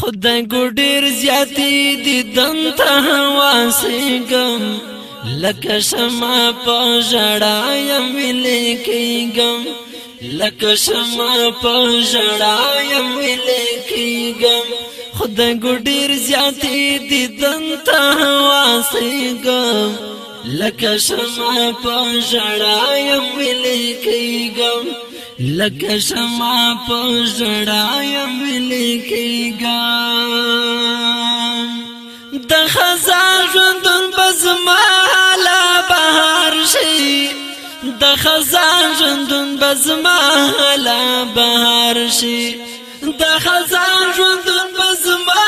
خدای ګډیر زیاتې دي دنت واسېګم لکه شمع په ژړا يم لیکېګم لکه شمع په ژړا يم لیکېګم خدای ګډیر زیاتې دي دنت واسېګم لکه شمع په ژړا يم لیکېګم لکه شمع په ژړا يم لیکېګم مالا بهار شي د خزان ژوندون بزما لا بهار شي د خزان ژوندون بزما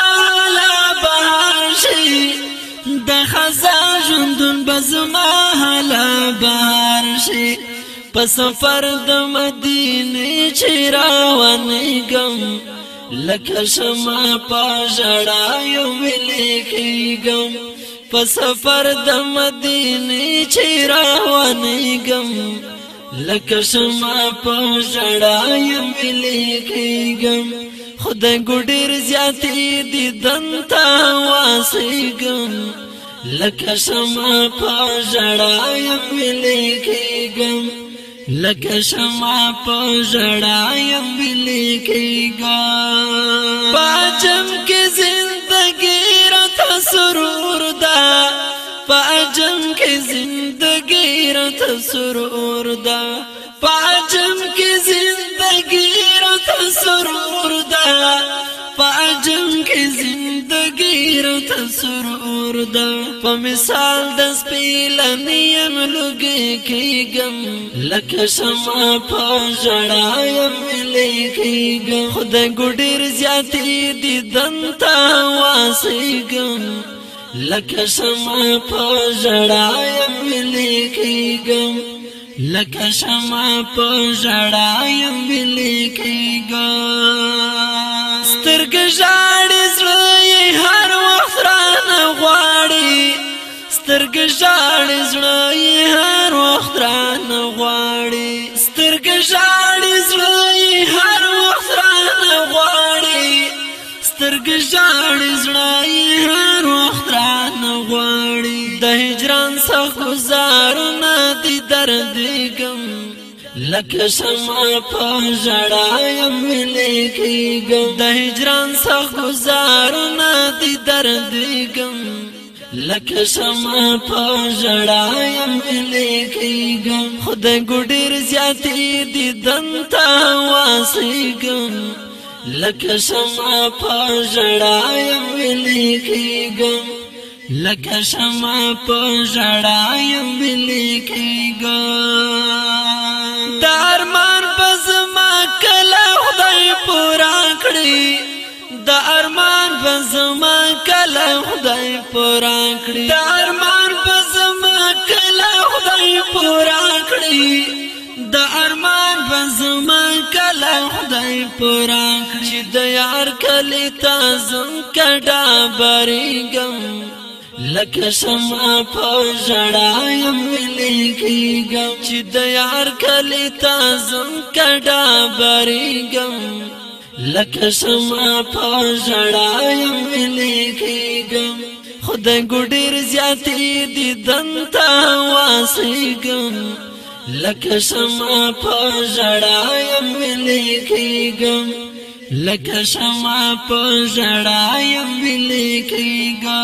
لا بهار شي د خزان ژوندون بزما لا بهار شي په سفر د مدینه چې راونی ګم لکه شمع پاجړا یو ویلې کېږم په سفر د مدینه چې رواني غم لکه شمع په ژړای ملي غم خدای ګډیر زیاتې دي دنتا واسي غم لکه شمع په ژړای ملي غم لکه شمع په ژړای ملي غم پاجم کې زندګي را سرور ده پاجم کې زندګي رات سرور دا پاجم کې زندګي رات سرور دا پاجم کې زندګي رات سرور دا په مثال د سپیلنی ام لګي کې غم لکه شمع په جړایم لګي غم خدای ګډیر زیاتې دي دنتا واسي غم لکه سما په زړایم لیکيګم لکه سما په زړایم لیکيګم سترګ ژاړې زړه هر وخت رانه غواړي سترګ ژاړې سترګ ژړې زړای هر وخت را نه غواړي د هجران څخه گزار نه دي درد غم لکه شمع په ژړایم لیکيږم د هجران څخه گزار نه دي درد غم لکه شمع په ژړایم لیکيږم خدای ګډیر زیاتې دي دنتا واسيګم لکه سما پژړایم لیکيګم لکه سما پژړایم لیکيګم دارمان بزما کله خدای پورا کړی د ارمان بزما کله خدای پورا کړی د ارمان بزما کله خدای پورا کړی د ارمان بزما کله خدای پورا د یار کلی تازم کډا بریګم لکه سما په ژړایم لګیګم چې د یار کلی تازم کډا بریګم لکه سما په ژړایم لګیګم خدای ګډیر زیاتې دي دنتا واسېګم لکه سما په ژړایم لګیګم لکه شمع په ژړا يم لیکيګا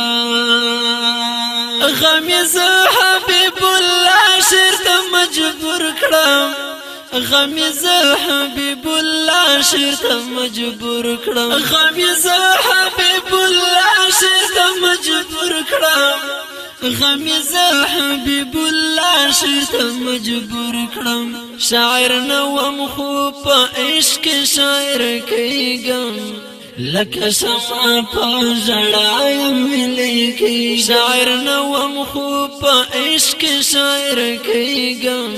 غمي زه حبيب الله شر ته مجبور کړم غمي زه حبيب الله شر ته مجبور کړم غمي زه حبيب الله شر ته مجبور کړم غمیز حبیب الله شرط مجبور کړم شاعر نوم خو په عشق شاعر کېږم لکه سما په ژړای ملې کې شاعر نوم خو په عشق شاعر کېږم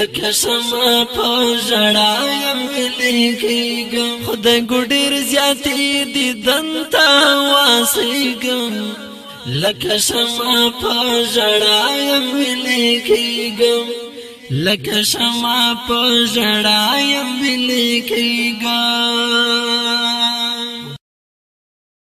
لکه سما په ژړای ملې کېږم خدای ګډیر زیاتې دي دنتا واسېږم لکه شمع په ژړا يم لیکيګم لکه شمع په ژړا يم لیکيګم